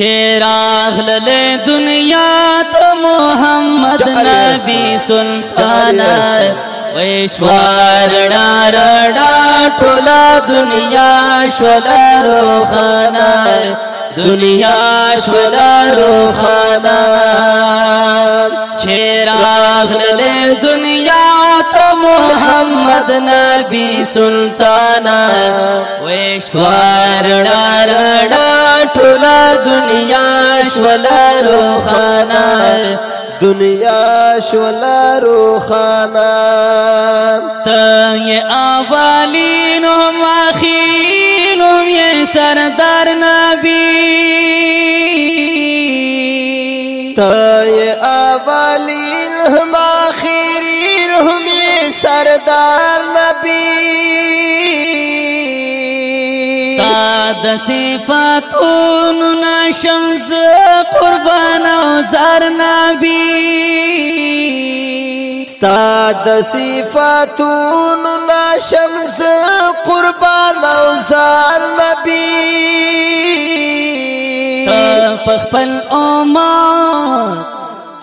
چراغ دنیا تو محمد نبی سلطان ویشوار ویشو ر ڈا دنیا شولا روخانا دنیا شولا روخانا چراغ لے دنیا تو د نبی سلطانا وې شوار ډارډا ټولا دنیا شولا روخانا دنیا شولا روخانا ته یې اولین هم اخیرین هم یې سردار نبی ته یې اولین سردار نبی تا د صفاتونو نشم ز قربان او زار نبی تا د صفاتونو نشم ز قربان او زار نبی تا پخپل اوما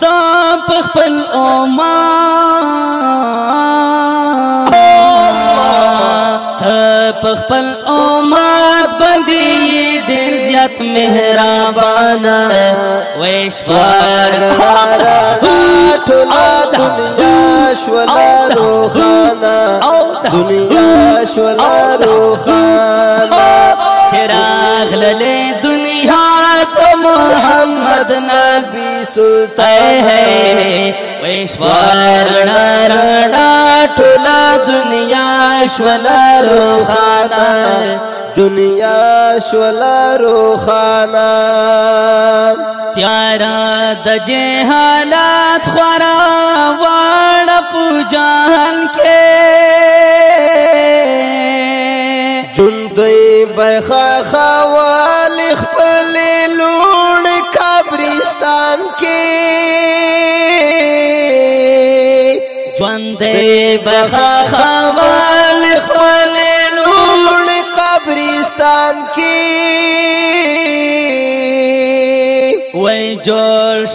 تا پخپل اوما مهربانا ویشوار ټولا دنیا شولا روخانا دنیا شولا روخانا چراغ للی دنیا تو محمد نبی سلطان ہے ویشوار رڼا ټولا دنیا شولا روخانا دنیا شولا روخانا تیارا د جهالات خورا وړ پوجان کې جندې بخا خوال خپل لون قبرستان کې ژوندې بخا خوال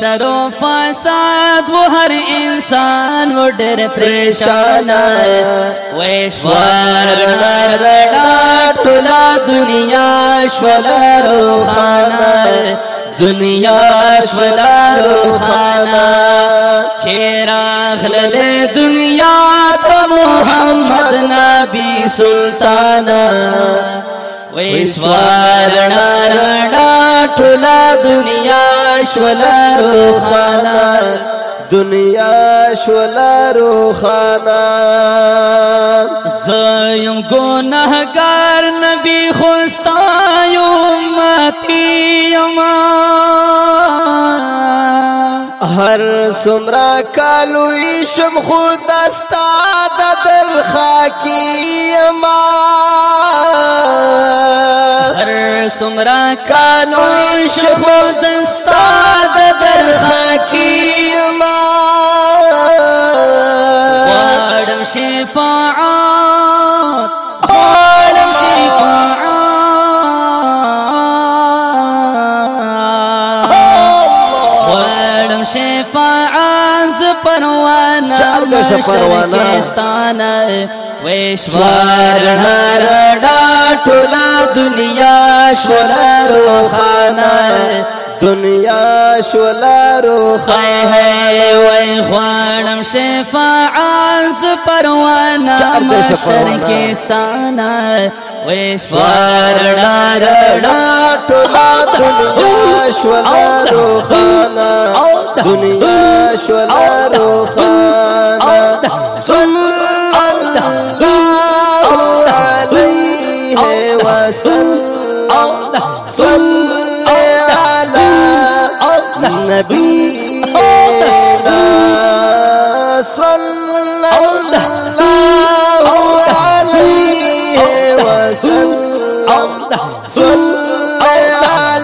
شر و فساد وہ ہر انسان وہ ڈر پریشان ویشوار رڑا ٹولا دنیا شولا خان دنیا شولا خان چیراغ للے دنیا تو محمد نبی سلطان ٹھولا دنیا روخانا دنیا زیم گونہ کو سمرا کالوی شم خود استا د در خاکی ما هر سمرا کالوی شم خود ش پروانه ویشوار هر دنیا شول روخانه دنیا شول روخانه وای خوانم شفاعت پروانه مشرکستانه ویشوار ډا ډا ټولا دنیا شول روخانه دنیا شول روخانه عليه وسلم صل على نبينا صلى الله عليه وسلم صل على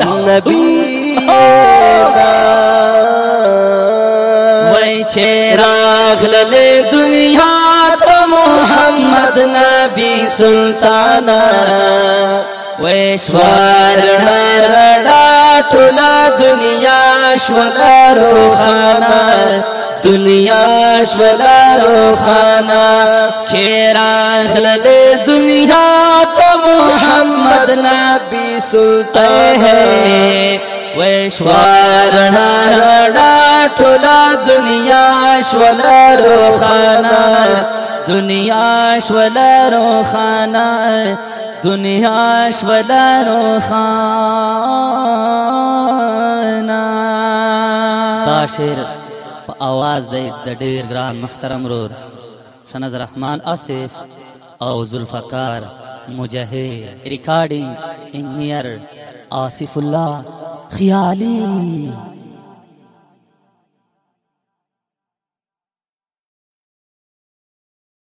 نبينا ويشي بھی سلطانہ ویشوار نرڈا ٹھولا دنیا شولا روفانہ دنیا شولا روفانہ چیرا لے دنیا تو محمد نبی سلطان ہے ویشوار نرڈا ٹولا دنیا شولا روفانہ دنیا شول روخانه دنیا شول روخانه دا شعر په आवाज دی د ډیر ګران محترم رور شنز رحمان آصف او ذوالفقار مجاهد ریکارډینګ انجینر آصف الله خیالی